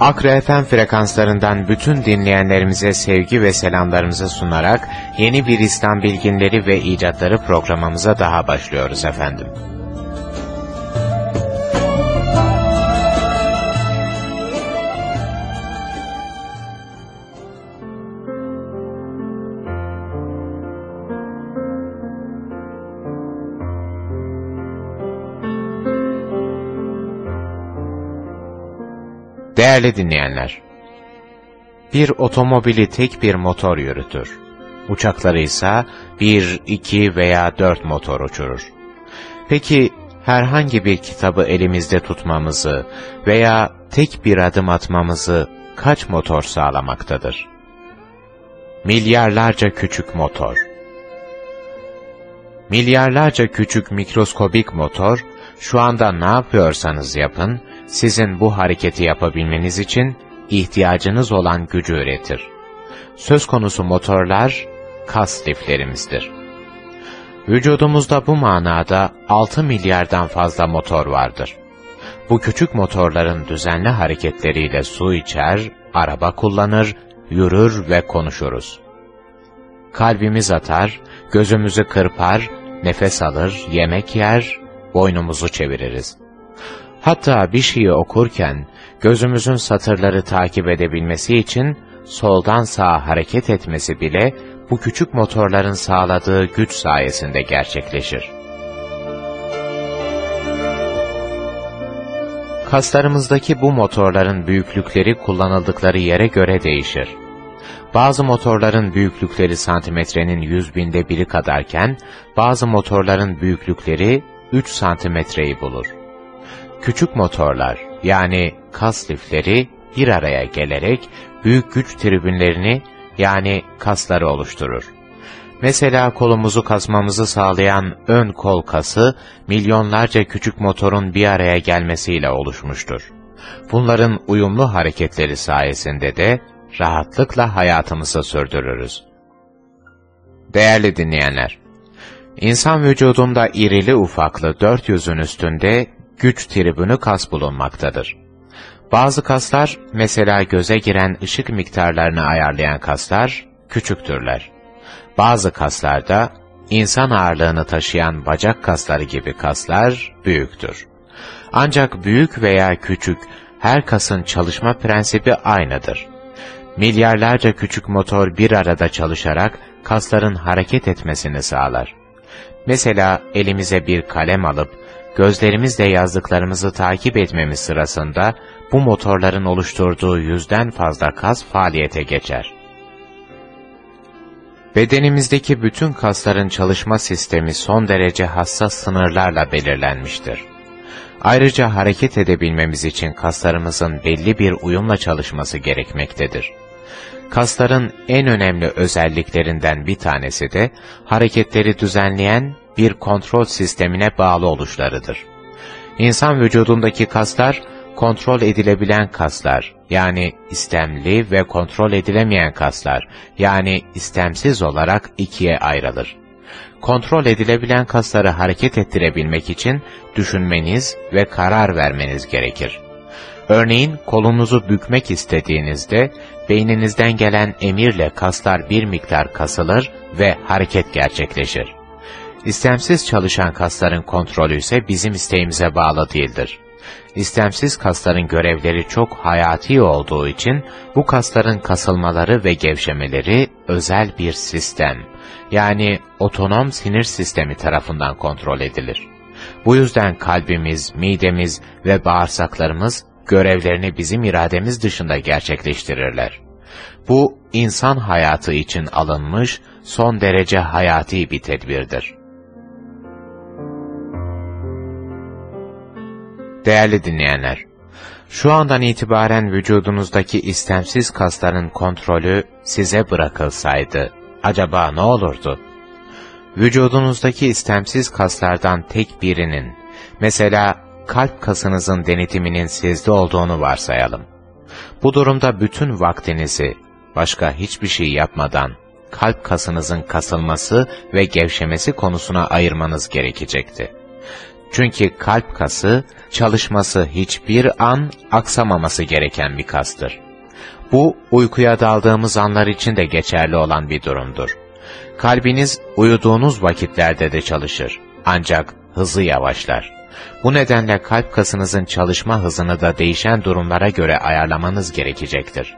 Akre FM frekanslarından bütün dinleyenlerimize sevgi ve selamlarımızı sunarak yeni bir İslam bilginleri ve icatları programımıza daha başlıyoruz efendim. Değerli dinleyenler, bir otomobili tek bir motor yürütür. Uçakları ise bir, iki veya dört motor uçurur. Peki herhangi bir kitabı elimizde tutmamızı veya tek bir adım atmamızı kaç motor sağlamaktadır? Milyarlarca küçük motor. Milyarlarca küçük mikroskobik motor, şu anda ne yapıyorsanız yapın, sizin bu hareketi yapabilmeniz için ihtiyacınız olan gücü üretir. Söz konusu motorlar, kas liflerimizdir. Vücudumuzda bu manada 6 milyardan fazla motor vardır. Bu küçük motorların düzenli hareketleriyle su içer, araba kullanır, yürür ve konuşuruz. Kalbimiz atar, gözümüzü kırpar, nefes alır, yemek yer, boynumuzu çeviririz. Hatta bir şeyi okurken gözümüzün satırları takip edebilmesi için soldan sağa hareket etmesi bile bu küçük motorların sağladığı güç sayesinde gerçekleşir. Kaslarımızdaki bu motorların büyüklükleri kullanıldıkları yere göre değişir. Bazı motorların büyüklükleri santimetrenin yüz binde biri kadarken, bazı motorların büyüklükleri 3 santimetreyi bulur. Küçük motorlar yani kas lifleri bir araya gelerek büyük güç tribünlerini yani kasları oluşturur. Mesela kolumuzu kasmamızı sağlayan ön kol kası milyonlarca küçük motorun bir araya gelmesiyle oluşmuştur. Bunların uyumlu hareketleri sayesinde de rahatlıkla hayatımızı sürdürürüz. Değerli dinleyenler, İnsan vücudunda irili ufaklı dört yüzün üstünde güç tribünü kas bulunmaktadır. Bazı kaslar, mesela göze giren ışık miktarlarını ayarlayan kaslar, küçüktürler. Bazı kaslarda, insan ağırlığını taşıyan bacak kasları gibi kaslar büyüktür. Ancak büyük veya küçük, her kasın çalışma prensibi aynıdır. Milyarlarca küçük motor bir arada çalışarak kasların hareket etmesini sağlar. Mesela elimize bir kalem alıp gözlerimizle yazdıklarımızı takip etmemiz sırasında bu motorların oluşturduğu yüzden fazla kas faaliyete geçer. Bedenimizdeki bütün kasların çalışma sistemi son derece hassas sınırlarla belirlenmiştir. Ayrıca hareket edebilmemiz için kaslarımızın belli bir uyumla çalışması gerekmektedir. Kasların en önemli özelliklerinden bir tanesi de hareketleri düzenleyen bir kontrol sistemine bağlı oluşlarıdır. İnsan vücudundaki kaslar, kontrol edilebilen kaslar, yani istemli ve kontrol edilemeyen kaslar, yani istemsiz olarak ikiye ayrılır. Kontrol edilebilen kasları hareket ettirebilmek için düşünmeniz ve karar vermeniz gerekir. Örneğin kolunuzu bükmek istediğinizde beyninizden gelen emirle kaslar bir miktar kasılır ve hareket gerçekleşir. İstemsiz çalışan kasların kontrolü ise bizim isteğimize bağlı değildir. İstemsiz kasların görevleri çok hayati olduğu için bu kasların kasılmaları ve gevşemeleri özel bir sistem, yani otonom sinir sistemi tarafından kontrol edilir. Bu yüzden kalbimiz, midemiz ve bağırsaklarımız görevlerini bizim irademiz dışında gerçekleştirirler. Bu, insan hayatı için alınmış son derece hayati bir tedbirdir. Değerli dinleyenler, şu andan itibaren vücudunuzdaki istemsiz kasların kontrolü size bırakılsaydı, acaba ne olurdu? Vücudunuzdaki istemsiz kaslardan tek birinin, mesela kalp kasınızın denetiminin sizde olduğunu varsayalım. Bu durumda bütün vaktinizi, başka hiçbir şey yapmadan, kalp kasınızın kasılması ve gevşemesi konusuna ayırmanız gerekecekti. Çünkü kalp kası, çalışması hiçbir an aksamaması gereken bir kastır. Bu, uykuya daldığımız anlar için de geçerli olan bir durumdur. Kalbiniz uyuduğunuz vakitlerde de çalışır. Ancak hızı yavaşlar. Bu nedenle kalp kasınızın çalışma hızını da değişen durumlara göre ayarlamanız gerekecektir.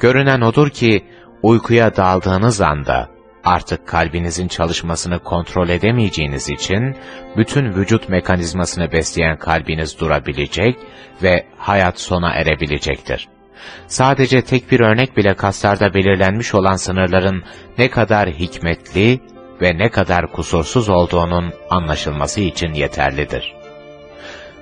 Görünen odur ki, uykuya daldığınız anda, artık kalbinizin çalışmasını kontrol edemeyeceğiniz için, bütün vücut mekanizmasını besleyen kalbiniz durabilecek ve hayat sona erebilecektir. Sadece tek bir örnek bile kaslarda belirlenmiş olan sınırların ne kadar hikmetli ve ne kadar kusursuz olduğunun anlaşılması için yeterlidir.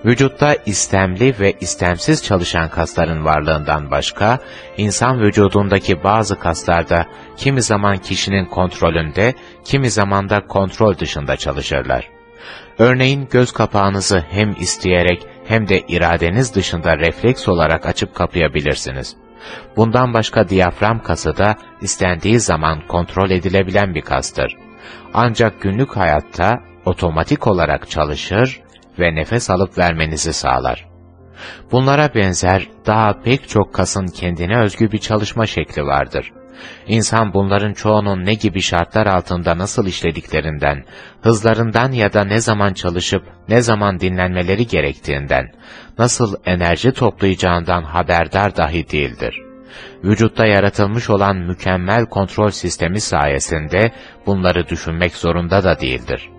Vücutta istemli ve istemsiz çalışan kasların varlığından başka, insan vücudundaki bazı kaslarda kimi zaman kişinin kontrolünde, kimi zaman da kontrol dışında çalışırlar. Örneğin göz kapağınızı hem isteyerek hem de iradeniz dışında refleks olarak açıp kapayabilirsiniz. Bundan başka diyafram kası da istendiği zaman kontrol edilebilen bir kastır. Ancak günlük hayatta otomatik olarak çalışır ve nefes alıp vermenizi sağlar. Bunlara benzer daha pek çok kasın kendine özgü bir çalışma şekli vardır. İnsan bunların çoğunun ne gibi şartlar altında nasıl işlediklerinden, hızlarından ya da ne zaman çalışıp ne zaman dinlenmeleri gerektiğinden, nasıl enerji toplayacağından haberdar dahi değildir. Vücutta yaratılmış olan mükemmel kontrol sistemi sayesinde bunları düşünmek zorunda da değildir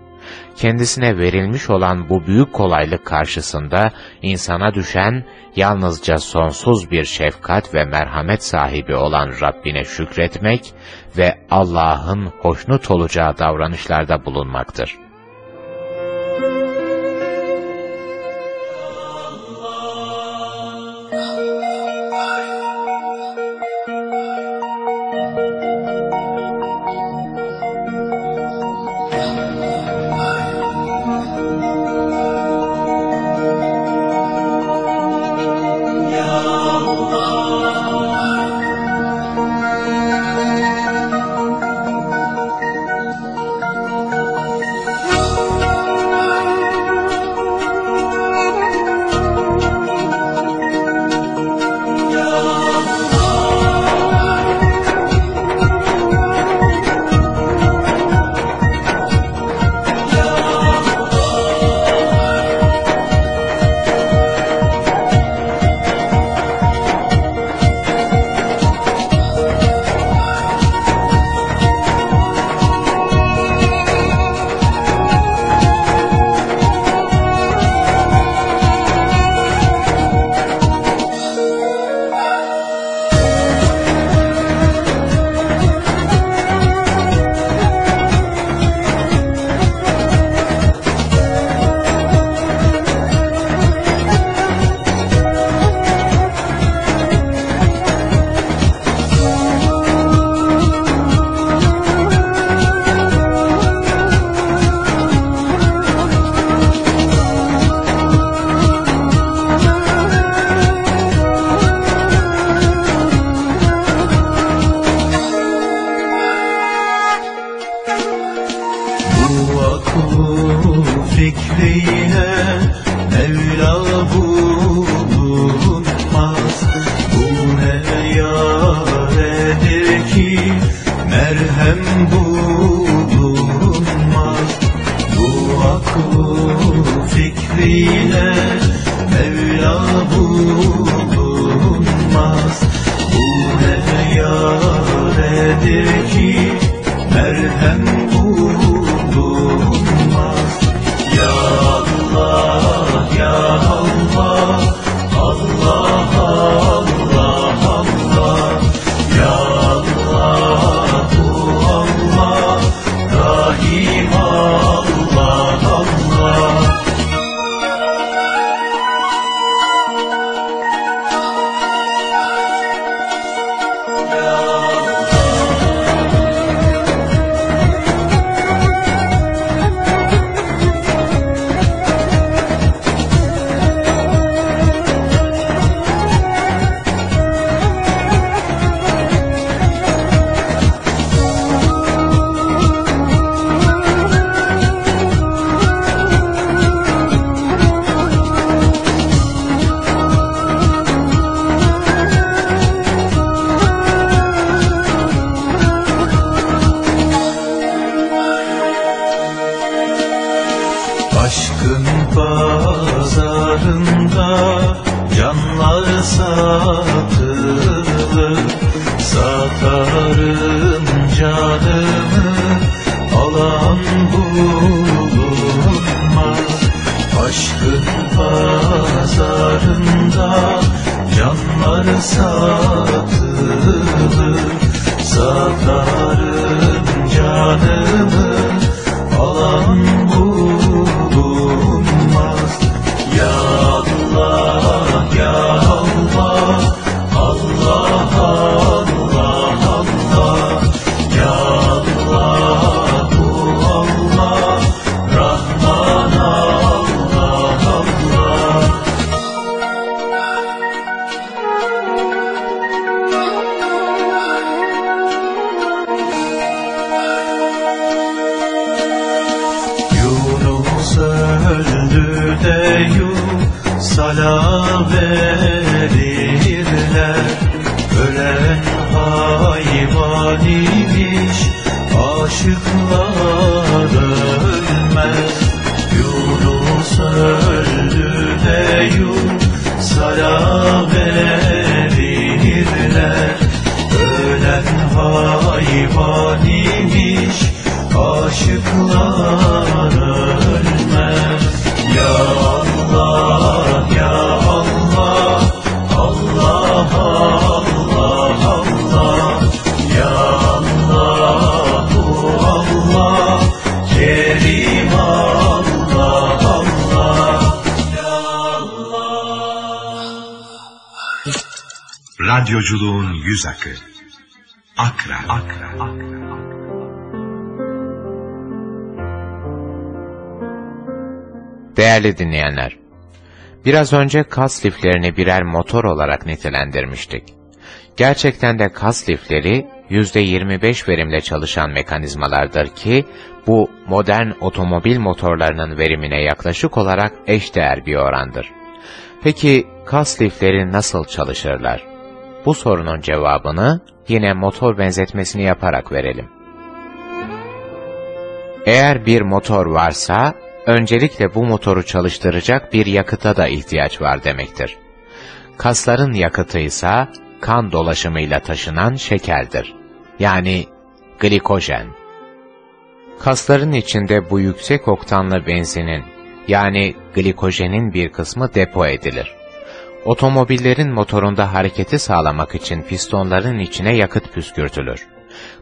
kendisine verilmiş olan bu büyük kolaylık karşısında insana düşen yalnızca sonsuz bir şefkat ve merhamet sahibi olan Rabbine şükretmek ve Allah'ın hoşnut olacağı davranışlarda bulunmaktır. Radyoculuğun yüz akı. Akra. Akra. Değerli dinleyenler, biraz önce kas liflerini birer motor olarak nitelendirmiştik. Gerçekten de kas lifleri %25 verimle çalışan mekanizmalardır ki, bu modern otomobil motorlarının verimine yaklaşık olarak eşdeğer bir orandır. Peki kas lifleri nasıl çalışırlar? Bu sorunun cevabını yine motor benzetmesini yaparak verelim. Eğer bir motor varsa, öncelikle bu motoru çalıştıracak bir yakıta da ihtiyaç var demektir. Kasların yakıtı ise kan dolaşımıyla taşınan şekerdir. Yani glikojen. Kasların içinde bu yüksek oktanlı benzinin yani glikojenin bir kısmı depo edilir. Otomobillerin motorunda hareketi sağlamak için pistonların içine yakıt püskürtülür.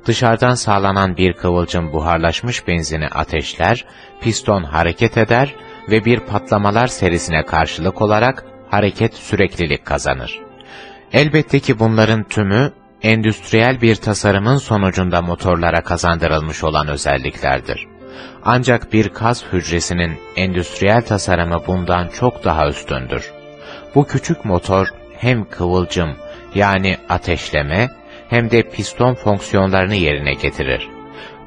Dışarıdan sağlanan bir kıvılcım buharlaşmış benzini ateşler, piston hareket eder ve bir patlamalar serisine karşılık olarak hareket süreklilik kazanır. Elbette ki bunların tümü, endüstriyel bir tasarımın sonucunda motorlara kazandırılmış olan özelliklerdir. Ancak bir kas hücresinin endüstriyel tasarımı bundan çok daha üstündür. Bu küçük motor hem kıvılcım yani ateşleme hem de piston fonksiyonlarını yerine getirir.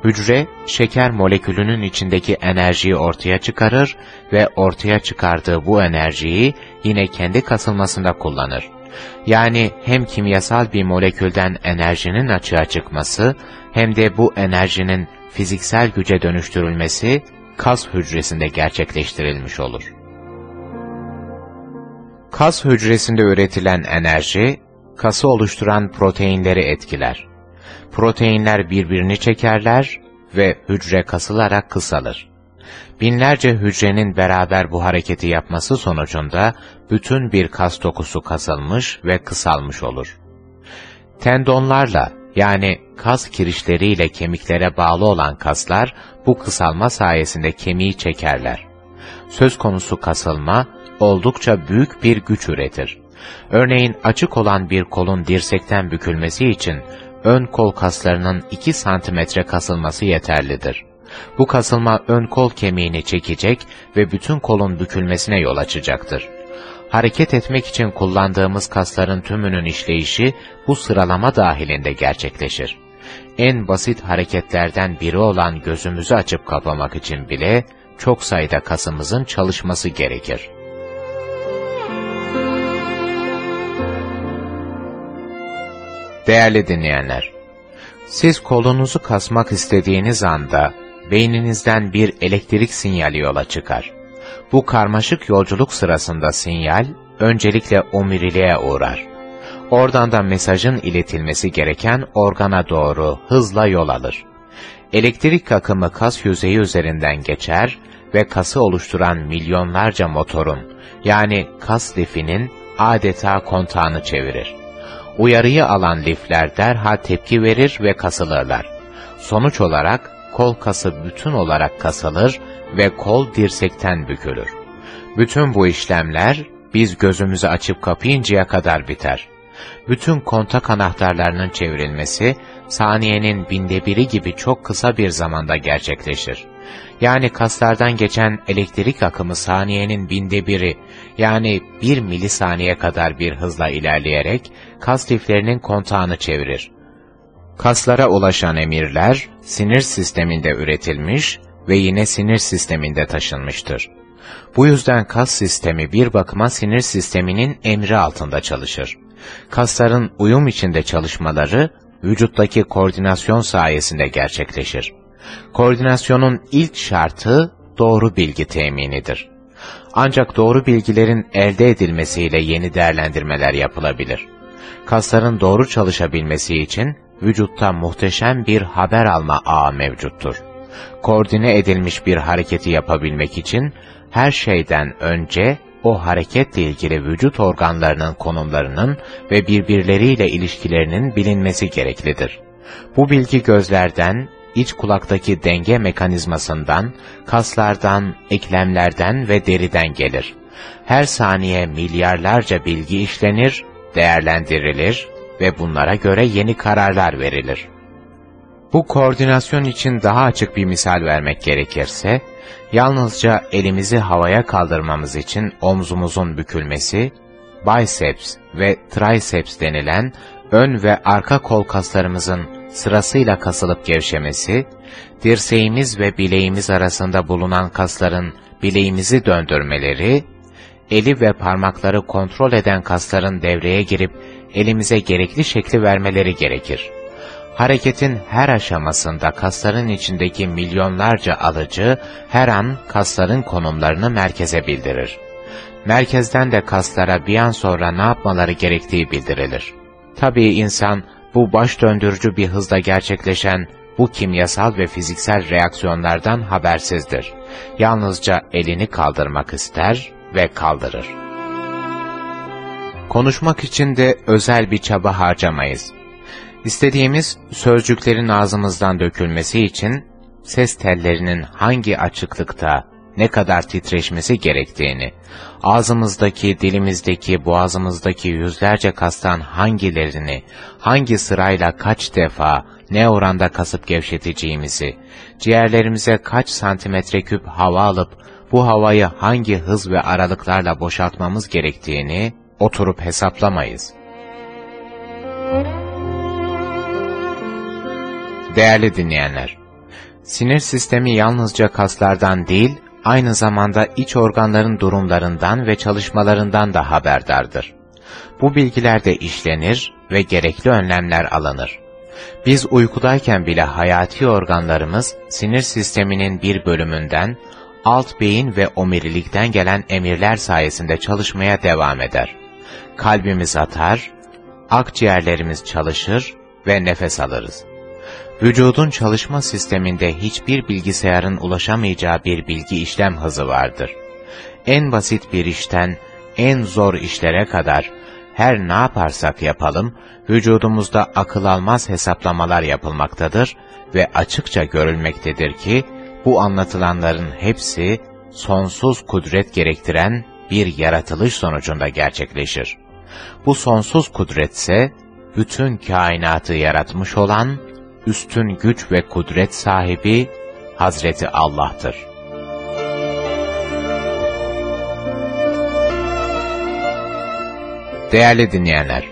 Hücre, şeker molekülünün içindeki enerjiyi ortaya çıkarır ve ortaya çıkardığı bu enerjiyi yine kendi kasılmasında kullanır. Yani hem kimyasal bir molekülden enerjinin açığa çıkması hem de bu enerjinin fiziksel güce dönüştürülmesi kas hücresinde gerçekleştirilmiş olur. Kas hücresinde üretilen enerji, kası oluşturan proteinleri etkiler. Proteinler birbirini çekerler ve hücre kasılarak kısalır. Binlerce hücrenin beraber bu hareketi yapması sonucunda bütün bir kas dokusu kasılmış ve kısalmış olur. Tendonlarla yani kas kirişleriyle kemiklere bağlı olan kaslar bu kısalma sayesinde kemiği çekerler. Söz konusu kasılma oldukça büyük bir güç üretir. Örneğin açık olan bir kolun dirsekten bükülmesi için ön kol kaslarının 2 santimetre kasılması yeterlidir. Bu kasılma ön kol kemiğini çekecek ve bütün kolun bükülmesine yol açacaktır. Hareket etmek için kullandığımız kasların tümünün işleyişi bu sıralama dahilinde gerçekleşir. En basit hareketlerden biri olan gözümüzü açıp kapamak için bile çok sayıda kasımızın çalışması gerekir. Değerli dinleyenler, siz kolunuzu kasmak istediğiniz anda beyninizden bir elektrik sinyali yola çıkar. Bu karmaşık yolculuk sırasında sinyal, öncelikle omuriliğe uğrar. Oradan da mesajın iletilmesi gereken organa doğru hızla yol alır. Elektrik akımı kas yüzeyi üzerinden geçer ve kası oluşturan milyonlarca motorun, yani kas lifinin adeta kontağını çevirir. Uyarıyı alan lifler derhal tepki verir ve kasılırlar. Sonuç olarak kol kası bütün olarak kasılır ve kol dirsekten bükülür. Bütün bu işlemler biz gözümüzü açıp kapayıncaya kadar biter. Bütün kontak anahtarlarının çevrilmesi saniyenin binde biri gibi çok kısa bir zamanda gerçekleşir. Yani kaslardan geçen elektrik akımı saniyenin binde biri yani bir milisaniye kadar bir hızla ilerleyerek kas liflerinin kontağını çevirir. Kaslara ulaşan emirler sinir sisteminde üretilmiş ve yine sinir sisteminde taşınmıştır. Bu yüzden kas sistemi bir bakıma sinir sisteminin emri altında çalışır. Kasların uyum içinde çalışmaları vücuttaki koordinasyon sayesinde gerçekleşir. Koordinasyonun ilk şartı doğru bilgi teminidir. Ancak doğru bilgilerin elde edilmesiyle yeni değerlendirmeler yapılabilir. Kasların doğru çalışabilmesi için vücutta muhteşem bir haber alma ağı mevcuttur. Koordine edilmiş bir hareketi yapabilmek için her şeyden önce o hareketle ilgili vücut organlarının konumlarının ve birbirleriyle ilişkilerinin bilinmesi gereklidir. Bu bilgi gözlerden, iç kulaktaki denge mekanizmasından, kaslardan, eklemlerden ve deriden gelir. Her saniye milyarlarca bilgi işlenir, değerlendirilir ve bunlara göre yeni kararlar verilir. Bu koordinasyon için daha açık bir misal vermek gerekirse, yalnızca elimizi havaya kaldırmamız için omzumuzun bükülmesi, biceps ve triceps denilen ön ve arka kol kaslarımızın sırasıyla kasılıp gevşemesi, dirseğimiz ve bileğimiz arasında bulunan kasların bileğimizi döndürmeleri, eli ve parmakları kontrol eden kasların devreye girip elimize gerekli şekli vermeleri gerekir. Hareketin her aşamasında kasların içindeki milyonlarca alıcı her an kasların konumlarını merkeze bildirir. Merkezden de kaslara bir an sonra ne yapmaları gerektiği bildirilir. Tabii insan bu baş döndürücü bir hızda gerçekleşen bu kimyasal ve fiziksel reaksiyonlardan habersizdir. Yalnızca elini kaldırmak ister ve kaldırır. Konuşmak için de özel bir çaba harcamayız. İstediğimiz sözcüklerin ağzımızdan dökülmesi için ses tellerinin hangi açıklıkta, ne kadar titreşmesi gerektiğini, ağzımızdaki, dilimizdeki, boğazımızdaki yüzlerce kastan hangilerini, hangi sırayla kaç defa, ne oranda kasıp gevşeteceğimizi, ciğerlerimize kaç santimetre küp hava alıp, bu havayı hangi hız ve aralıklarla boşaltmamız gerektiğini oturup hesaplamayız. Değerli dinleyenler, sinir sistemi yalnızca kaslardan değil, aynı zamanda iç organların durumlarından ve çalışmalarından da haberdardır. Bu bilgiler de işlenir ve gerekli önlemler alınır. Biz uykudayken bile hayati organlarımız sinir sisteminin bir bölümünden, alt beyin ve omurilikten gelen emirler sayesinde çalışmaya devam eder. Kalbimiz atar, akciğerlerimiz çalışır ve nefes alırız. Vücudun çalışma sisteminde hiçbir bilgisayarın ulaşamayacağı bir bilgi işlem hızı vardır. En basit bir işten en zor işlere kadar her ne yaparsak yapalım, vücudumuzda akıl almaz hesaplamalar yapılmaktadır ve açıkça görülmektedir ki, bu anlatılanların hepsi sonsuz kudret gerektiren bir yaratılış sonucunda gerçekleşir. Bu sonsuz kudretse, bütün kainatı yaratmış olan, üstün güç ve kudret sahibi Hazreti Allah'tır. Değerli dinleyenler,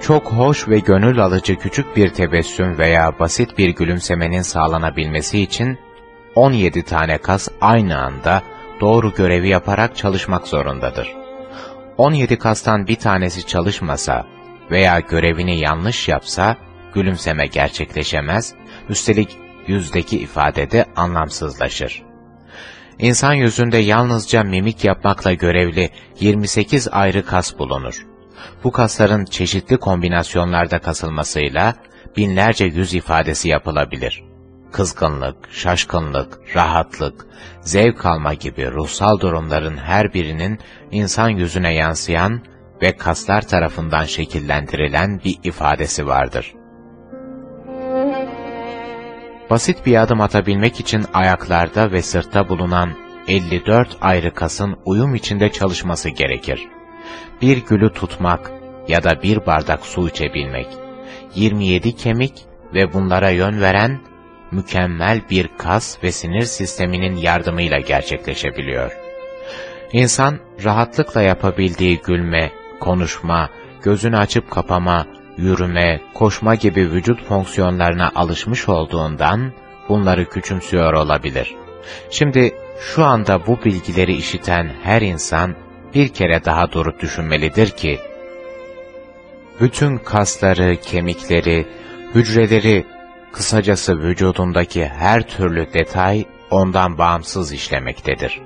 çok hoş ve gönül alıcı küçük bir tebessüm veya basit bir gülümsemenin sağlanabilmesi için 17 tane kas aynı anda doğru görevi yaparak çalışmak zorundadır. 17 kastan bir tanesi çalışmasa veya görevini yanlış yapsa, gülümseme gerçekleşemez, üstelik yüzdeki ifade de anlamsızlaşır. İnsan yüzünde yalnızca mimik yapmakla görevli 28 ayrı kas bulunur. Bu kasların çeşitli kombinasyonlarda kasılmasıyla binlerce yüz ifadesi yapılabilir. Kızgınlık, şaşkınlık, rahatlık, zevk alma gibi ruhsal durumların her birinin insan yüzüne yansıyan ve kaslar tarafından şekillendirilen bir ifadesi vardır. Basit bir adım atabilmek için ayaklarda ve sırtta bulunan 54 ayrı kasın uyum içinde çalışması gerekir. Bir gülü tutmak ya da bir bardak su içebilmek, 27 kemik ve bunlara yön veren mükemmel bir kas ve sinir sisteminin yardımıyla gerçekleşebiliyor. İnsan rahatlıkla yapabildiği gülme, konuşma, gözünü açıp kapama, yürüme, koşma gibi vücut fonksiyonlarına alışmış olduğundan bunları küçümsüyor olabilir. Şimdi şu anda bu bilgileri işiten her insan bir kere daha durup düşünmelidir ki, bütün kasları, kemikleri, hücreleri, kısacası vücudundaki her türlü detay ondan bağımsız işlemektedir.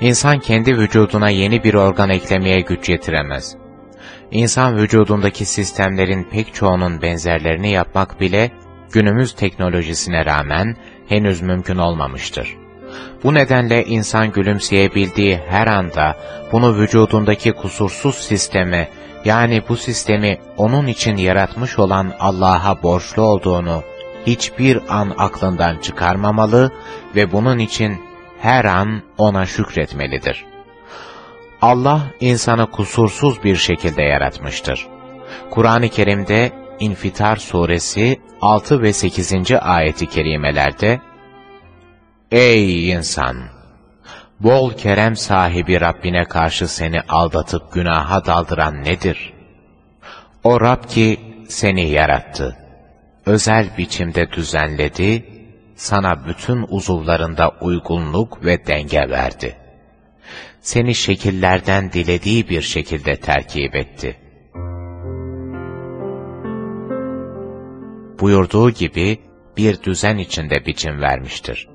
İnsan kendi vücuduna yeni bir organ eklemeye güç yetiremez. İnsan vücudundaki sistemlerin pek çoğunun benzerlerini yapmak bile günümüz teknolojisine rağmen henüz mümkün olmamıştır. Bu nedenle insan gülümseyebildiği her anda bunu vücudundaki kusursuz sisteme yani bu sistemi onun için yaratmış olan Allah'a borçlu olduğunu hiçbir an aklından çıkarmamalı ve bunun için her an ona şükretmelidir. Allah insanı kusursuz bir şekilde yaratmıştır. Kur'an-ı Kerim'de İnfitar suresi 6 ve 8. ayeti kerimelerde Ey insan! Bol kerem sahibi Rabbine karşı seni aldatıp günaha daldıran nedir? O Rab ki seni yarattı. Özel biçimde düzenledi, sana bütün uzuvlarında uygunluk ve denge verdi. Seni şekillerden dilediği bir şekilde terkip etti. Buyurduğu gibi bir düzen içinde biçim vermiştir.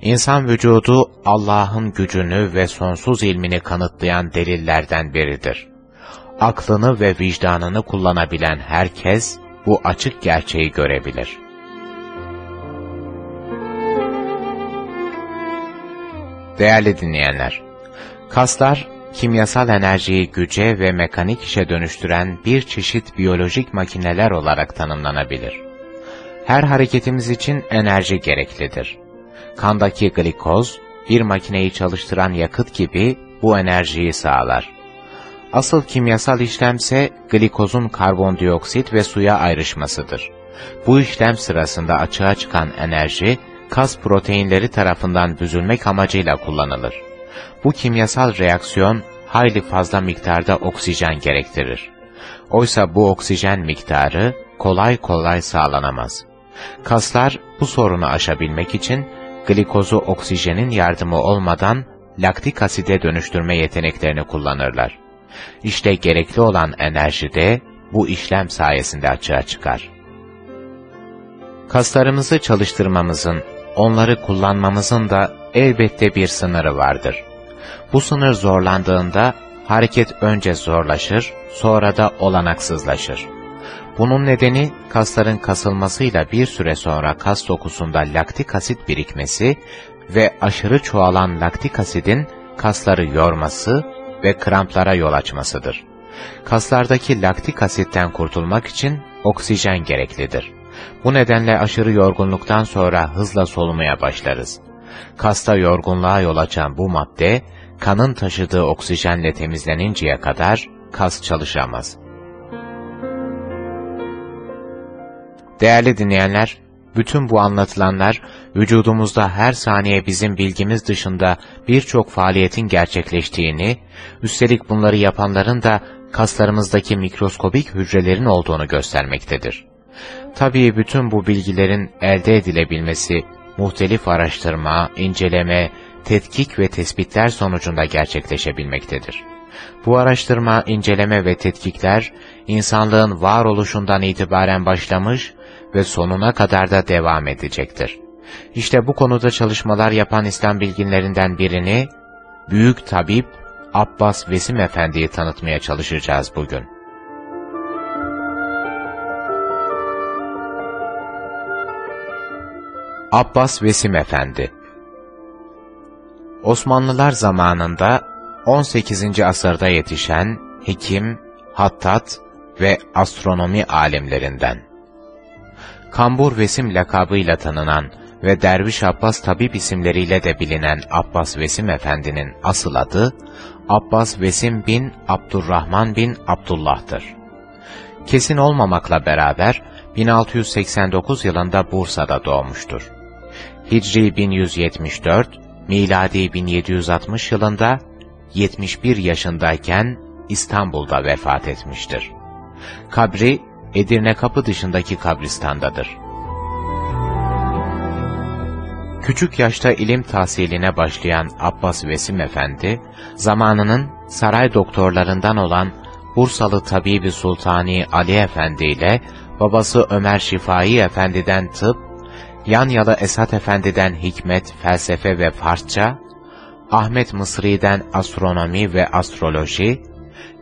İnsan vücudu Allah'ın gücünü ve sonsuz ilmini kanıtlayan delillerden biridir. Aklını ve vicdanını kullanabilen herkes bu açık gerçeği görebilir. Değerli dinleyenler, kaslar, kimyasal enerjiyi güce ve mekanik işe dönüştüren bir çeşit biyolojik makineler olarak tanımlanabilir. Her hareketimiz için enerji gereklidir. Kandaki glikoz, bir makineyi çalıştıran yakıt gibi bu enerjiyi sağlar. Asıl kimyasal işlemse glikozun karbondioksit ve suya ayrışmasıdır. Bu işlem sırasında açığa çıkan enerji, kas proteinleri tarafından büzülmek amacıyla kullanılır. Bu kimyasal reaksiyon hayli fazla miktarda oksijen gerektirir. Oysa bu oksijen miktarı kolay kolay sağlanamaz. Kaslar bu sorunu aşabilmek için glikozu oksijenin yardımı olmadan laktik aside dönüştürme yeteneklerini kullanırlar. İşte gerekli olan enerji de bu işlem sayesinde açığa çıkar. Kaslarımızı çalıştırmamızın, onları kullanmamızın da elbette bir sınırı vardır. Bu sınır zorlandığında hareket önce zorlaşır, sonra da olanaksızlaşır. Bunun nedeni kasların kasılmasıyla bir süre sonra kas dokusunda laktik asit birikmesi ve aşırı çoğalan laktik asidin kasları yorması ve kramplara yol açmasıdır. Kaslardaki laktik asitten kurtulmak için oksijen gereklidir. Bu nedenle aşırı yorgunluktan sonra hızla solumaya başlarız. Kasta yorgunluğa yol açan bu madde, kanın taşıdığı oksijenle temizleninceye kadar kas çalışamaz. Değerli dinleyenler, bütün bu anlatılanlar, vücudumuzda her saniye bizim bilgimiz dışında birçok faaliyetin gerçekleştiğini, üstelik bunları yapanların da kaslarımızdaki mikroskobik hücrelerin olduğunu göstermektedir. Tabii bütün bu bilgilerin elde edilebilmesi, muhtelif araştırma, inceleme, tetkik ve tespitler sonucunda gerçekleşebilmektedir. Bu araştırma, inceleme ve tetkikler, insanlığın varoluşundan itibaren başlamış ve sonuna kadar da devam edecektir. İşte bu konuda çalışmalar yapan İslam bilginlerinden birini, Büyük Tabip Abbas Vesim Efendi'yi tanıtmaya çalışacağız bugün. Abbas Vesim Efendi Osmanlılar zamanında 18. asırda yetişen hekim, hattat ve astronomi alimlerinden. Kambur Vesim lakabıyla tanınan ve Derviş Abbas Tabip isimleriyle de bilinen Abbas Vesim Efendi'nin asıl adı, Abbas Vesim bin Abdurrahman bin Abdullah'tır. Kesin olmamakla beraber 1689 yılında Bursa'da doğmuştur. Hicri 1174, miladi 1760 yılında 71 yaşındayken İstanbul'da vefat etmiştir. Kabri Edirne Kapı dışındaki kabristandadır. Küçük yaşta ilim tahsiline başlayan Abbas Vesim Efendi, zamanının saray doktorlarından olan Bursalı Tabibi Sultani Ali Efendi ile babası Ömer Şifai Efendi'den tıp, Yanyalı Esat Efendi'den hikmet, felsefe ve Farsça, Ahmet Mısri'den astronomi ve astroloji,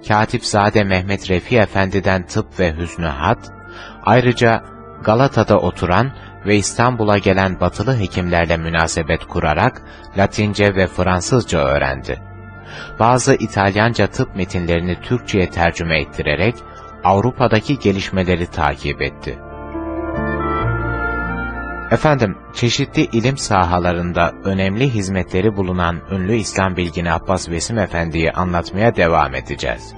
Katipzade Mehmet Refi Efendi'den tıp ve hüsnü hat, ayrıca Galata'da oturan ve İstanbul'a gelen batılı hekimlerle münasebet kurarak Latince ve Fransızca öğrendi. Bazı İtalyanca tıp metinlerini Türkçe'ye tercüme ettirerek Avrupa'daki gelişmeleri takip etti. Efendim, çeşitli ilim sahalarında önemli hizmetleri bulunan ünlü İslam bilgini Abbas Vesim Efendi'yi anlatmaya devam edeceğiz.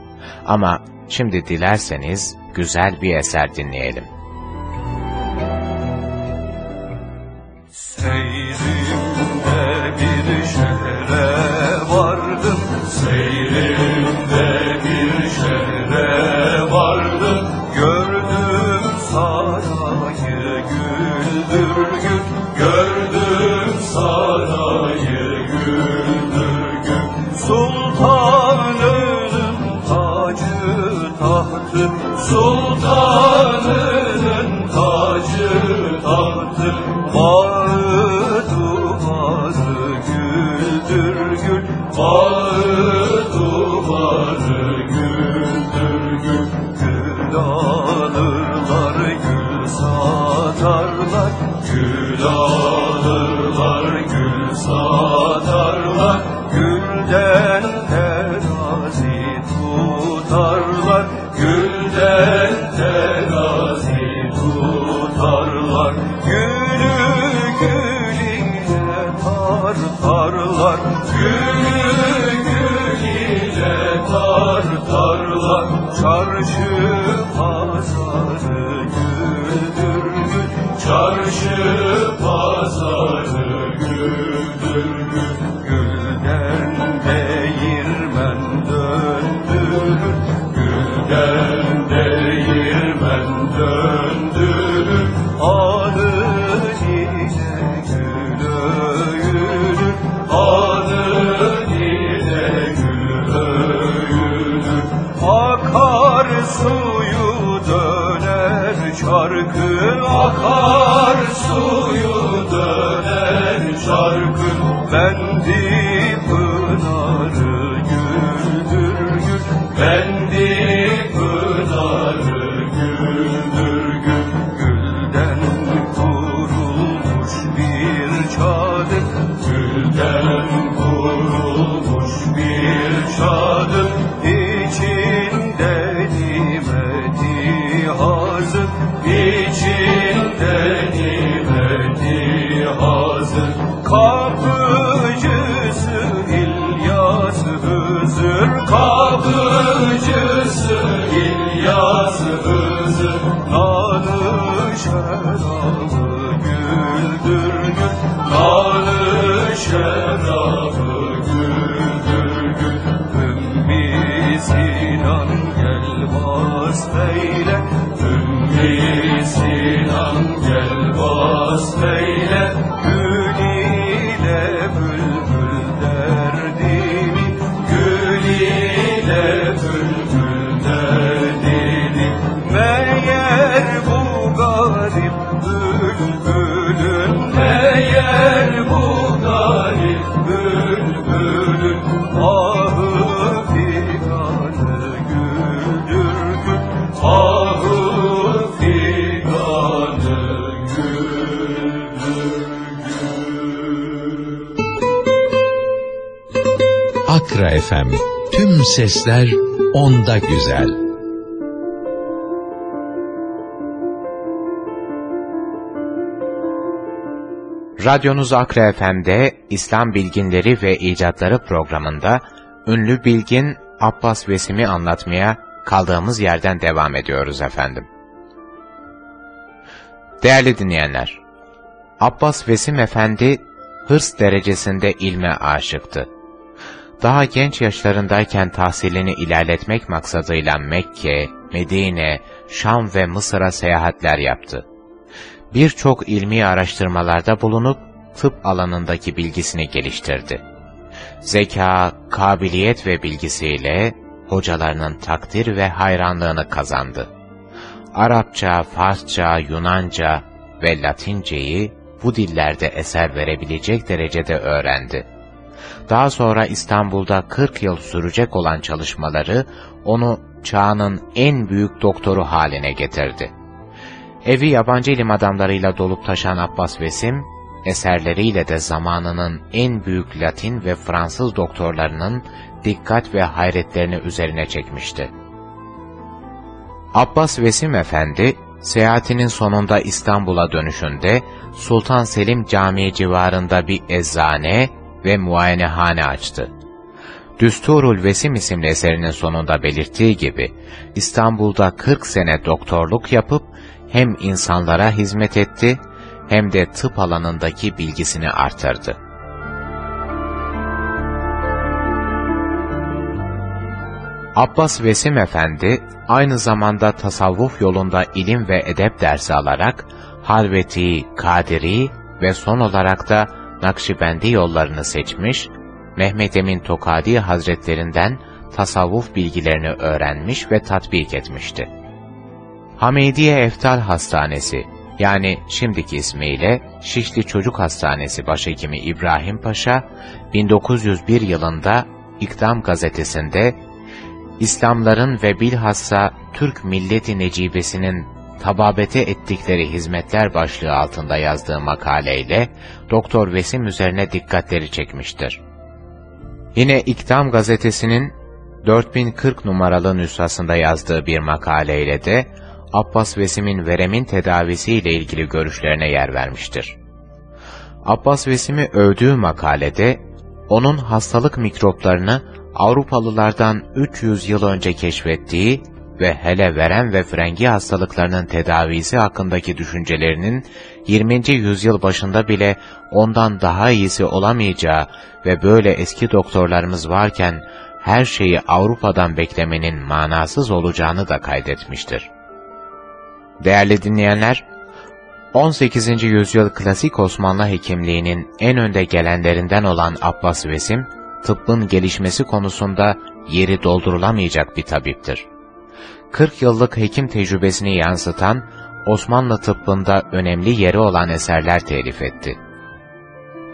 Ama şimdi dilerseniz güzel bir eser dinleyelim. Tartarlar Gülü gülüyle tartarlar Çarşı pazarı FM. Tüm sesler onda güzel. Radyonuz Akra FM'de İslam Bilginleri ve İcatları programında ünlü bilgin Abbas Vesim'i anlatmaya kaldığımız yerden devam ediyoruz efendim. Değerli dinleyenler, Abbas Vesim Efendi hırs derecesinde ilme aşıktı. Daha genç yaşlarındayken tahsilini ilerletmek maksadıyla Mekke, Medine, Şam ve Mısır'a seyahatler yaptı. Birçok ilmi araştırmalarda bulunup tıp alanındaki bilgisini geliştirdi. Zeka, kabiliyet ve bilgisiyle hocalarının takdir ve hayranlığını kazandı. Arapça, Farsça, Yunanca ve Latinceyi bu dillerde eser verebilecek derecede öğrendi. Daha sonra İstanbul'da 40 yıl sürecek olan çalışmaları onu çağının en büyük doktoru haline getirdi. Evi yabancı ilim adamlarıyla dolup taşan Abbas Vesim, eserleriyle de zamanının en büyük Latin ve Fransız doktorlarının dikkat ve hayretlerini üzerine çekmişti. Abbas Vesim Efendi, seyahatinin sonunda İstanbul'a dönüşünde Sultan Selim Camii civarında bir eczane ve muayenehane açtı. Düsturul Vesim isimli eserinin sonunda belirttiği gibi, İstanbul'da 40 sene doktorluk yapıp hem insanlara hizmet etti hem de tıp alanındaki bilgisini artırdı. Abbas Vesim Efendi, aynı zamanda tasavvuf yolunda ilim ve edep dersi alarak, Halveti, Kadiri ve son olarak da Nakşibendi yollarını seçmiş, Mehmet Emin Tokadi Hazretlerinden tasavvuf bilgilerini öğrenmiş ve tatbik etmişti. Hamidiye Eftal Hastanesi, yani şimdiki ismiyle Şişli Çocuk Hastanesi Başhekimi İbrahim Paşa, 1901 yılında İktam gazetesinde İslamların ve bilhassa Türk milleti necibesinin tababete ettikleri hizmetler başlığı altında yazdığı makaleyle Doktor Vesim üzerine dikkatleri çekmiştir. Yine İktam gazetesinin 4040 numaralı nüshasında yazdığı bir makaleyle de Abbas Vesim'in veremin tedavisiyle ilgili görüşlerine yer vermiştir. Abbas Vesim'i övdüğü makalede, onun hastalık mikroplarını Avrupalılardan 300 yıl önce keşfettiği ve hele verem ve frengi hastalıklarının tedavisi hakkındaki düşüncelerinin 20. yüzyıl başında bile ondan daha iyisi olamayacağı ve böyle eski doktorlarımız varken her şeyi Avrupa'dan beklemenin manasız olacağını da kaydetmiştir. Değerli dinleyenler, 18. yüzyıl klasik Osmanlı hekimliğinin en önde gelenlerinden olan Abbas Vesim, tıbbın gelişmesi konusunda yeri doldurulamayacak bir tabiptir. 40 yıllık hekim tecrübesini yansıtan, Osmanlı tıbbında önemli yeri olan eserler telif etti.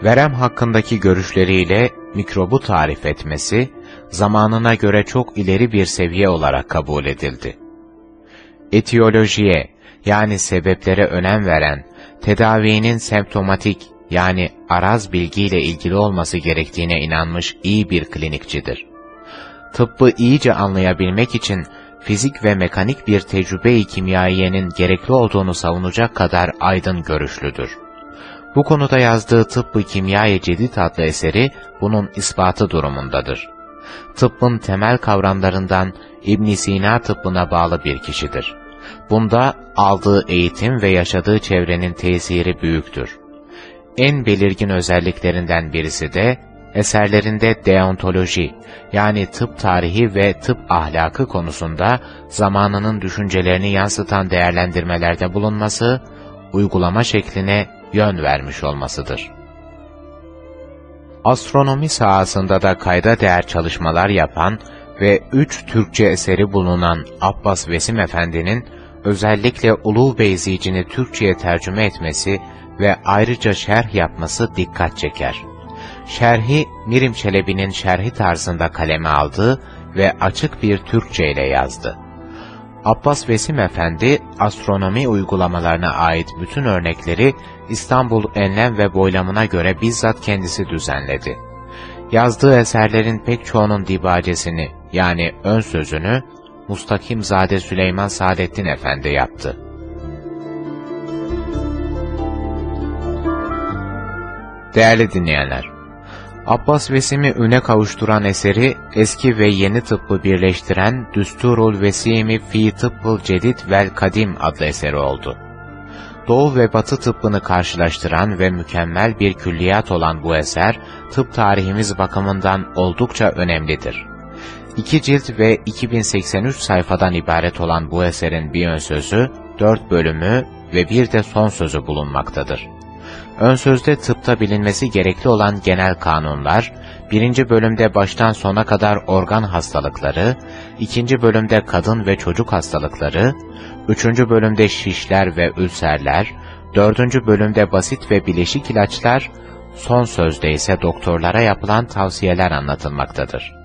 Verem hakkındaki görüşleriyle mikrobu tarif etmesi, zamanına göre çok ileri bir seviye olarak kabul edildi. Etiyolojiye, yani sebeplere önem veren, tedavinin semptomatik yani araz bilgiyle ilgili olması gerektiğine inanmış iyi bir klinikçidir. Tıbbı iyice anlayabilmek için fizik ve mekanik bir tecrübe-i kimyaiyenin gerekli olduğunu savunacak kadar aydın görüşlüdür. Bu konuda yazdığı Tıbbı Kimya-i Cedid adlı eseri bunun ispatı durumundadır. Tıbbın temel kavramlarından ibn Sina tıbbına bağlı bir kişidir. Bunda aldığı eğitim ve yaşadığı çevrenin tesiri büyüktür. En belirgin özelliklerinden birisi de eserlerinde deontoloji yani tıp tarihi ve tıp ahlakı konusunda zamanının düşüncelerini yansıtan değerlendirmelerde bulunması, uygulama şekline yön vermiş olmasıdır. Astronomi sahasında da kayda değer çalışmalar yapan ve üç Türkçe eseri bulunan Abbas Vesim Efendi'nin özellikle Ulu Beyzici'ni Türkçe'ye tercüme etmesi ve ayrıca şerh yapması dikkat çeker. Şerhi, Mirim Çelebi'nin şerhi tarzında kaleme aldı ve açık bir Türkçe ile yazdı. Abbas Vesim Efendi, astronomi uygulamalarına ait bütün örnekleri İstanbul enlem ve boylamına göre bizzat kendisi düzenledi. Yazdığı eserlerin pek çoğunun dibacesini yani ön sözünü Mustakim Zade Süleyman Saadettin Efendi yaptı. Değerli dinleyenler, Abbas Vesim'i üne kavuşturan eseri eski ve yeni tıbbı birleştiren Düsturul Vesimi fi Tıbbıl Cedid vel Kadim adlı eseri oldu. Doğu ve Batı tıbbını karşılaştıran ve mükemmel bir külliyat olan bu eser, tıp tarihimiz bakımından oldukça önemlidir. İki cilt ve 2083 sayfadan ibaret olan bu eserin bir ön sözü, dört bölümü ve bir de son sözü bulunmaktadır. Ön sözde tıpta bilinmesi gerekli olan genel kanunlar, birinci bölümde baştan sona kadar organ hastalıkları, ikinci bölümde kadın ve çocuk hastalıkları, üçüncü bölümde şişler ve ülserler, dördüncü bölümde basit ve bileşik ilaçlar, son sözde ise doktorlara yapılan tavsiyeler anlatılmaktadır.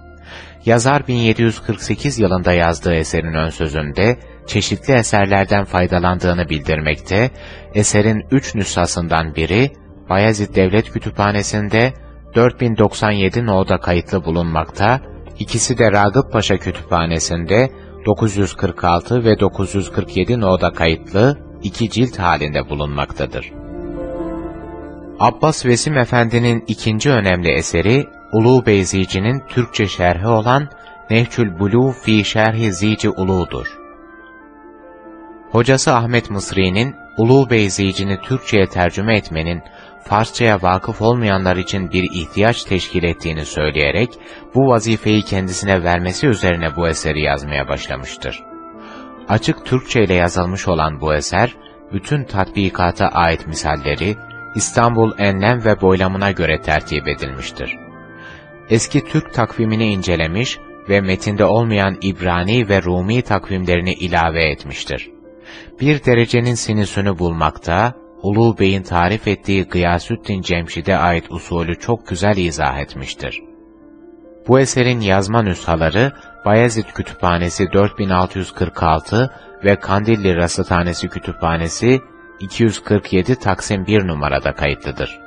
Yazar 1748 yılında yazdığı eserin ön sözünde, çeşitli eserlerden faydalandığını bildirmekte, eserin üç nüshasından biri, Bayezid Devlet Kütüphanesi'nde 4097 no'da kayıtlı bulunmakta, ikisi de Ragıp Paşa Kütüphanesi'nde 946 ve 947 no'da kayıtlı iki cilt halinde bulunmaktadır. Abbas Vesim Efendi'nin ikinci önemli eseri, Ulu Beyzici'nin Türkçe şerhi olan Nehçül Bulu fi Şerhi Zici Ulu'dur. Hocası Ahmet Mısri'nin Ulu Beyzici'ni Türkçe'ye tercüme etmenin Farsçaya vakıf olmayanlar için bir ihtiyaç teşkil ettiğini söyleyerek bu vazifeyi kendisine vermesi üzerine bu eseri yazmaya başlamıştır. Açık Türkçe ile yazılmış olan bu eser, bütün tatbikata ait misalleri İstanbul enlem ve boylamına göre tertip edilmiştir. Eski Türk takvimini incelemiş ve metinde olmayan İbrani ve Rumi takvimlerini ilave etmiştir. Bir derecenin sinüsünü bulmakta, Ulu Bey'in tarif ettiği Gıyasüddin Cemşid'e ait usulü çok güzel izah etmiştir. Bu eserin yazma nüshaları Bayezid Kütüphanesi 4646 ve Kandilli Rasathanesi Kütüphanesi 247 Taksim 1 numarada kayıtlıdır.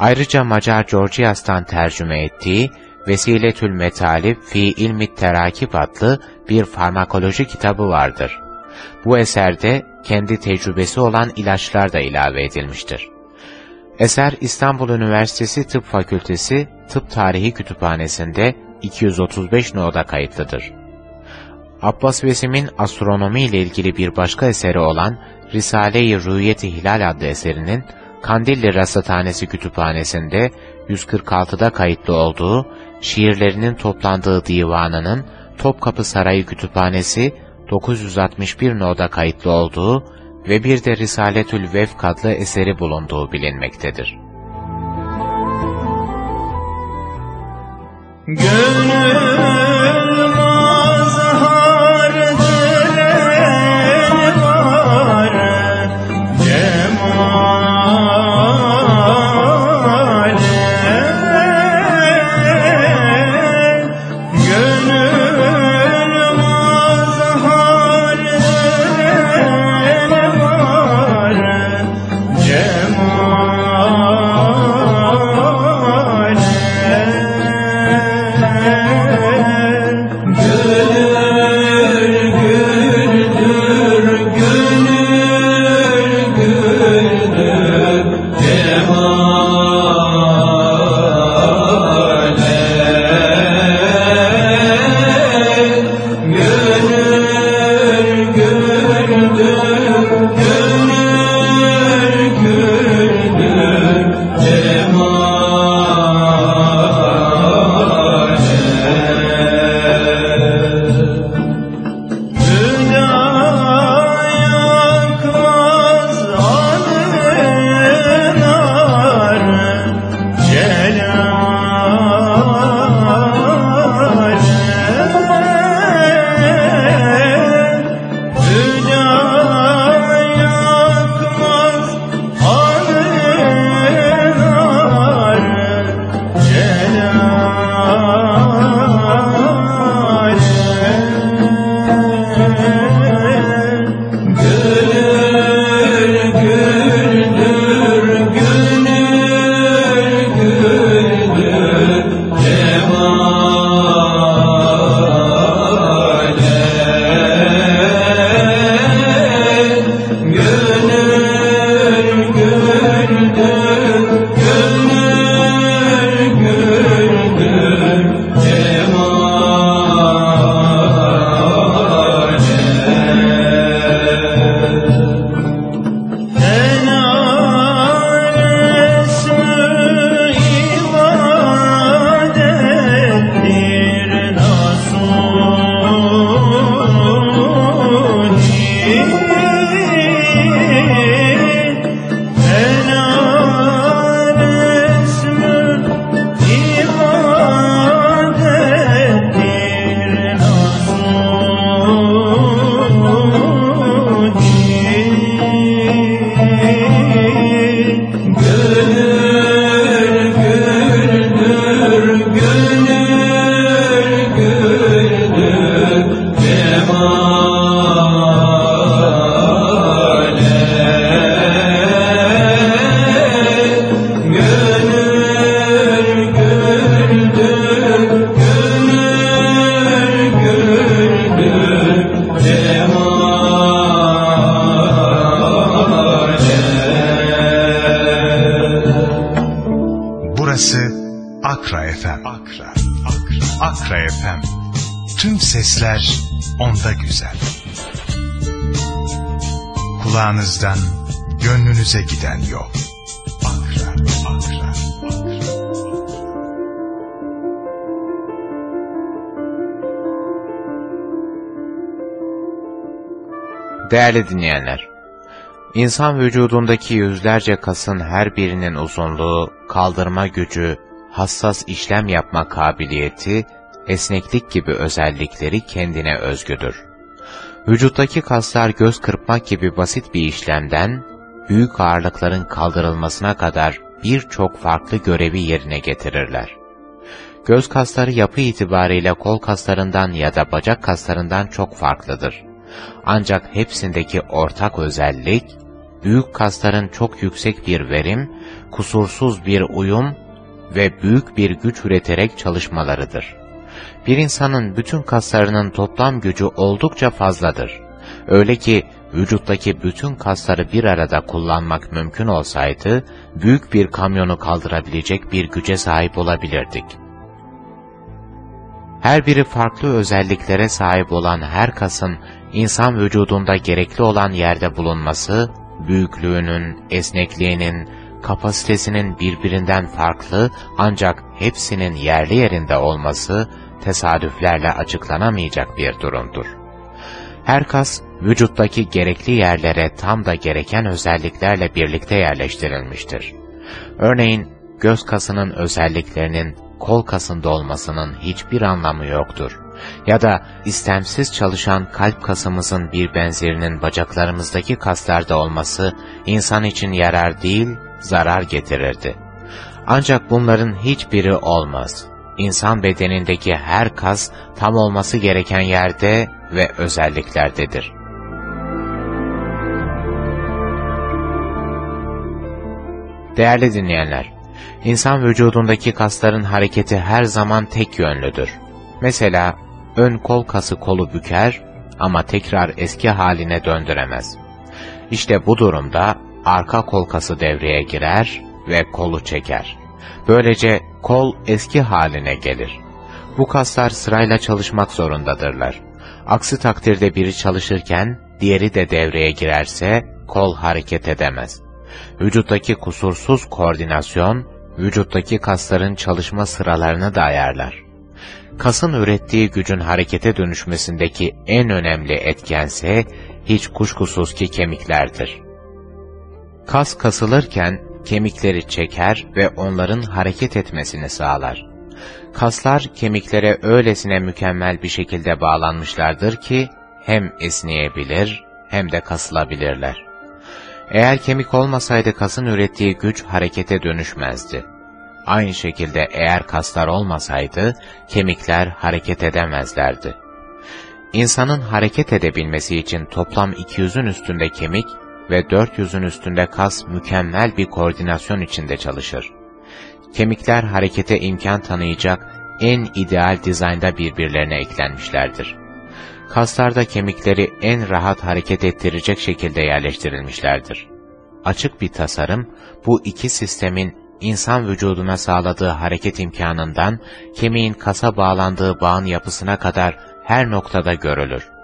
Ayrıca Macar Georgias'tan tercüme ettiği Vesiletül Metalip fi İlmit Terakip adlı bir farmakoloji kitabı vardır. Bu eserde kendi tecrübesi olan ilaçlar da ilave edilmiştir. Eser İstanbul Üniversitesi Tıp Fakültesi Tıp Tarihi Kütüphanesi'nde 235 no'da kayıtlıdır. Abbas Vesim'in astronomi ile ilgili bir başka eseri olan Risale-i Rüyet-i Hilal adlı eserinin Kandilli Rasathanesi Kütüphanesi'nde 146'da kayıtlı olduğu, şiirlerinin toplandığı divanının Topkapı Sarayı Kütüphanesi 961 no'da kayıtlı olduğu ve bir de Risaletül Vefk adlı eseri bulunduğu bilinmektedir. Gönül Kulağınızdan gönlünüze giden yol. Değerli dinleyenler, insan vücudundaki yüzlerce kasın her birinin uzunluğu, kaldırma gücü, hassas işlem yapma kabiliyeti, esneklik gibi özellikleri kendine özgüdür. Vücuttaki kaslar göz kırpmak gibi basit bir işlemden, büyük ağırlıkların kaldırılmasına kadar birçok farklı görevi yerine getirirler. Göz kasları yapı itibariyle kol kaslarından ya da bacak kaslarından çok farklıdır. Ancak hepsindeki ortak özellik, büyük kasların çok yüksek bir verim, kusursuz bir uyum ve büyük bir güç üreterek çalışmalarıdır. Bir insanın bütün kaslarının toplam gücü oldukça fazladır. Öyle ki vücuttaki bütün kasları bir arada kullanmak mümkün olsaydı, büyük bir kamyonu kaldırabilecek bir güce sahip olabilirdik. Her biri farklı özelliklere sahip olan her kasın insan vücudunda gerekli olan yerde bulunması, büyüklüğünün, esnekliğinin, kapasitesinin birbirinden farklı ancak hepsinin yerli yerinde olması tesadüflerle açıklanamayacak bir durumdur. Her kas, vücuttaki gerekli yerlere tam da gereken özelliklerle birlikte yerleştirilmiştir. Örneğin, göz kasının özelliklerinin kol kasında olmasının hiçbir anlamı yoktur. Ya da istemsiz çalışan kalp kasımızın bir benzerinin bacaklarımızdaki kaslarda olması insan için yarar değil, zarar getirirdi. Ancak bunların hiçbiri olmaz. İnsan bedenindeki her kas tam olması gereken yerde ve özelliklerdedir. Değerli dinleyenler, insan vücudundaki kasların hareketi her zaman tek yönlüdür. Mesela ön kol kası kolu büker ama tekrar eski haline döndüremez. İşte bu durumda arka kol kası devreye girer ve kolu çeker. Böylece kol eski haline gelir. Bu kaslar sırayla çalışmak zorundadırlar. Aksi takdirde biri çalışırken diğeri de devreye girerse kol hareket edemez. Vücuttaki kusursuz koordinasyon, vücuttaki kasların çalışma sıralarını da ayarlar. Kasın ürettiği gücün harekete dönüşmesindeki en önemli etkense hiç kuşkusuz ki kemiklerdir. Kas kasılırken kemikleri çeker ve onların hareket etmesini sağlar. Kaslar kemiklere öylesine mükemmel bir şekilde bağlanmışlardır ki hem esneyebilir hem de kasılabilirler. Eğer kemik olmasaydı kasın ürettiği güç harekete dönüşmezdi. Aynı şekilde eğer kaslar olmasaydı kemikler hareket edemezlerdi. İnsanın hareket edebilmesi için toplam 200'ün üstünde kemik ve 400'ün üstünde kas mükemmel bir koordinasyon içinde çalışır. Kemikler harekete imkan tanıyacak en ideal dizaynda birbirlerine eklenmişlerdir. Kaslar da kemikleri en rahat hareket ettirecek şekilde yerleştirilmişlerdir. Açık bir tasarım, bu iki sistemin insan vücuduna sağladığı hareket imkanından, kemiğin kasa bağlandığı bağın yapısına kadar her noktada görülür.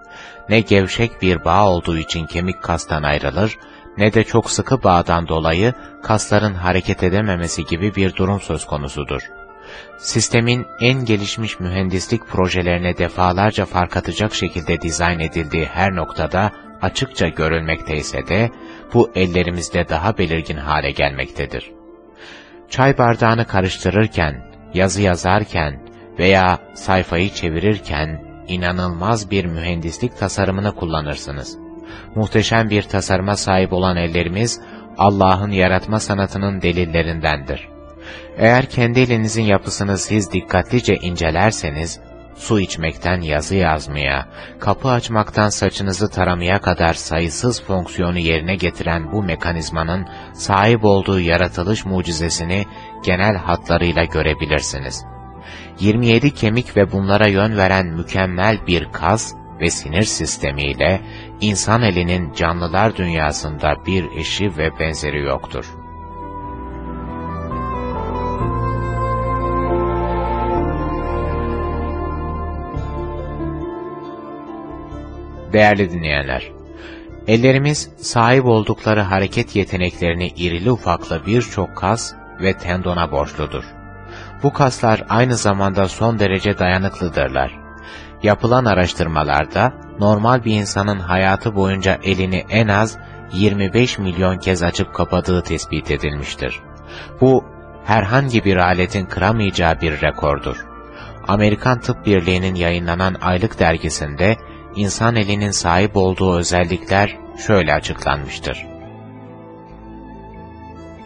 Ne gevşek bir bağ olduğu için kemik kastan ayrılır, ne de çok sıkı bağdan dolayı kasların hareket edememesi gibi bir durum söz konusudur. Sistemin en gelişmiş mühendislik projelerine defalarca fark atacak şekilde dizayn edildiği her noktada açıkça görülmekteyse de, bu ellerimizde daha belirgin hale gelmektedir. Çay bardağını karıştırırken, yazı yazarken veya sayfayı çevirirken inanılmaz bir mühendislik tasarımını kullanırsınız. Muhteşem bir tasarıma sahip olan ellerimiz, Allah'ın yaratma sanatının delillerindendir. Eğer kendi elinizin yapısını siz dikkatlice incelerseniz, su içmekten yazı yazmaya, kapı açmaktan saçınızı taramaya kadar sayısız fonksiyonu yerine getiren bu mekanizmanın sahip olduğu yaratılış mucizesini genel hatlarıyla görebilirsiniz. 27 kemik ve bunlara yön veren mükemmel bir kas ve sinir sistemiyle insan elinin canlılar dünyasında bir eşi ve benzeri yoktur. Değerli dinleyenler, ellerimiz sahip oldukları hareket yeteneklerini irili ufaklı birçok kas ve tendona borçludur. Bu kaslar aynı zamanda son derece dayanıklıdırlar. Yapılan araştırmalarda normal bir insanın hayatı boyunca elini en az 25 milyon kez açıp kapadığı tespit edilmiştir. Bu herhangi bir aletin kıramayacağı bir rekordur. Amerikan Tıp Birliği'nin yayınlanan aylık dergisinde insan elinin sahip olduğu özellikler şöyle açıklanmıştır.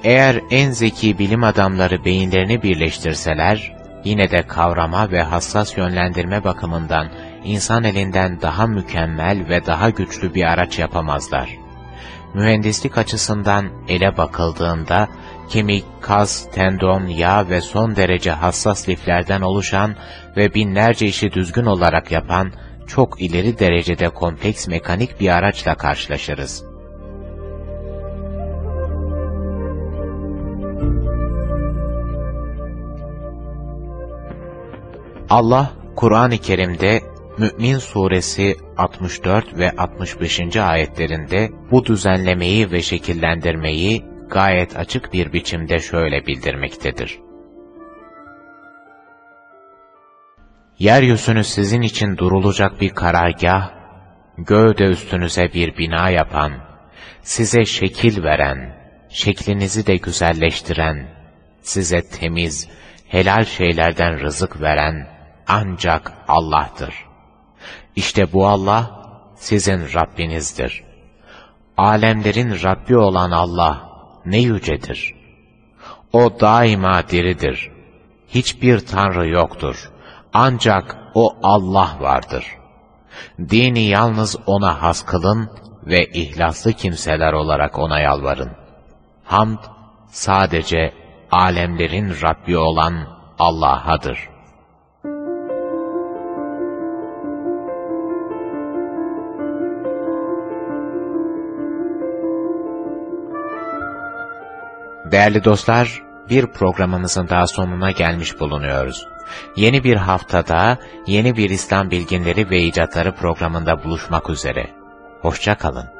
Eğer en zeki bilim adamları beyinlerini birleştirseler, yine de kavrama ve hassas yönlendirme bakımından insan elinden daha mükemmel ve daha güçlü bir araç yapamazlar. Mühendislik açısından ele bakıldığında, kemik, kas, tendon, yağ ve son derece hassas liflerden oluşan ve binlerce işi düzgün olarak yapan, çok ileri derecede kompleks mekanik bir araçla karşılaşırız. Allah, Kur'an-ı Kerim'de Mü'min Suresi 64 ve 65. ayetlerinde bu düzenlemeyi ve şekillendirmeyi gayet açık bir biçimde şöyle bildirmektedir. Yeryüzünü sizin için durulacak bir karargah, göğde üstünüze bir bina yapan, size şekil veren, şeklinizi de güzelleştiren, size temiz, helal şeylerden rızık veren ancak Allah'tır. İşte bu Allah sizin Rabbinizdir. Alemlerin Rabbi olan Allah ne yücedir. O daima diridir. Hiçbir tanrı yoktur. Ancak o Allah vardır. Dini yalnız O'na has kılın ve ihlaslı kimseler olarak O'na yalvarın. Hamd sadece alemlerin Rabbi olan Allah'adır. Değerli dostlar, bir programımızın daha sonuna gelmiş bulunuyoruz. Yeni bir haftada, yeni bir İslam bilginleri ve icatları programında buluşmak üzere. Hoşça kalın.